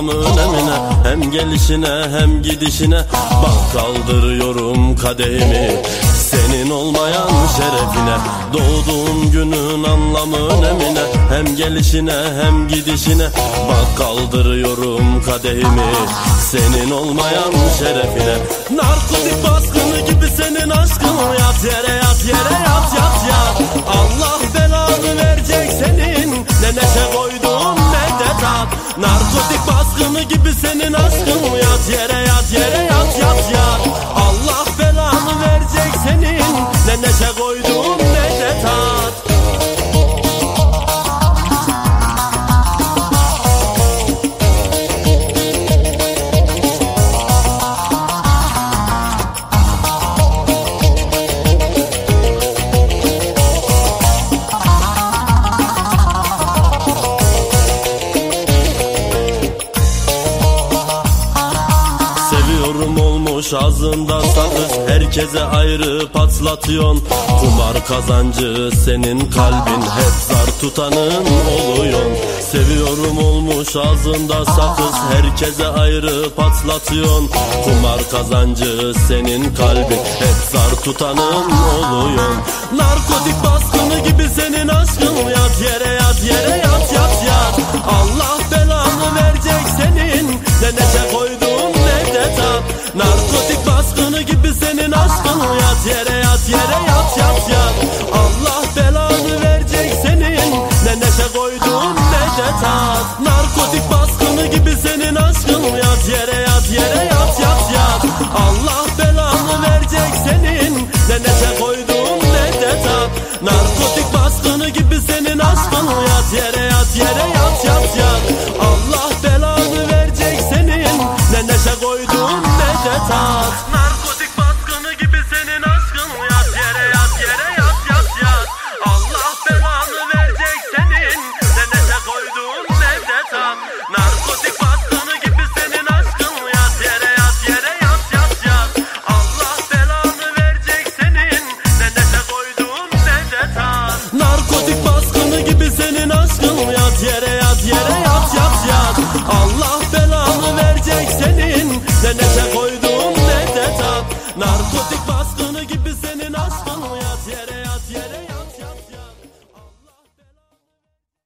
anlamı önemine Hem gelişine hem gidişine. Bak kaldırıyorum kadehimi Senin olmayan şerefine. Doğduğun günün anlamı önemine Hem gelişine hem gidişine. Bak kaldırıyorum kadehimi Senin olmayan şerefine. Narkotik baskını gibi senin aşkın Yat yere yat yere gibi senin aşkın Yat yere Seviyorum olmuş ağzında sakız Herkese ayrı patlatıyorsun. Kumar kazancı senin kalbin Hep zar tutanın oluyorsun. Seviyorum olmuş ağzında sakız Herkese ayrı patlatıyorsun. Kumar kazancı senin kalbin Hep zar tutanın oluyorsun. Narkotik baskını gibi senin aşkın Yat yere yat yere yat yat yat. Allah belanı verecek senin Ne neşe koydun ne de tat. Narkotik yere yat yat yat. Allah belanı verecek senin. Ne neşe koydun ne de tat baskını gibi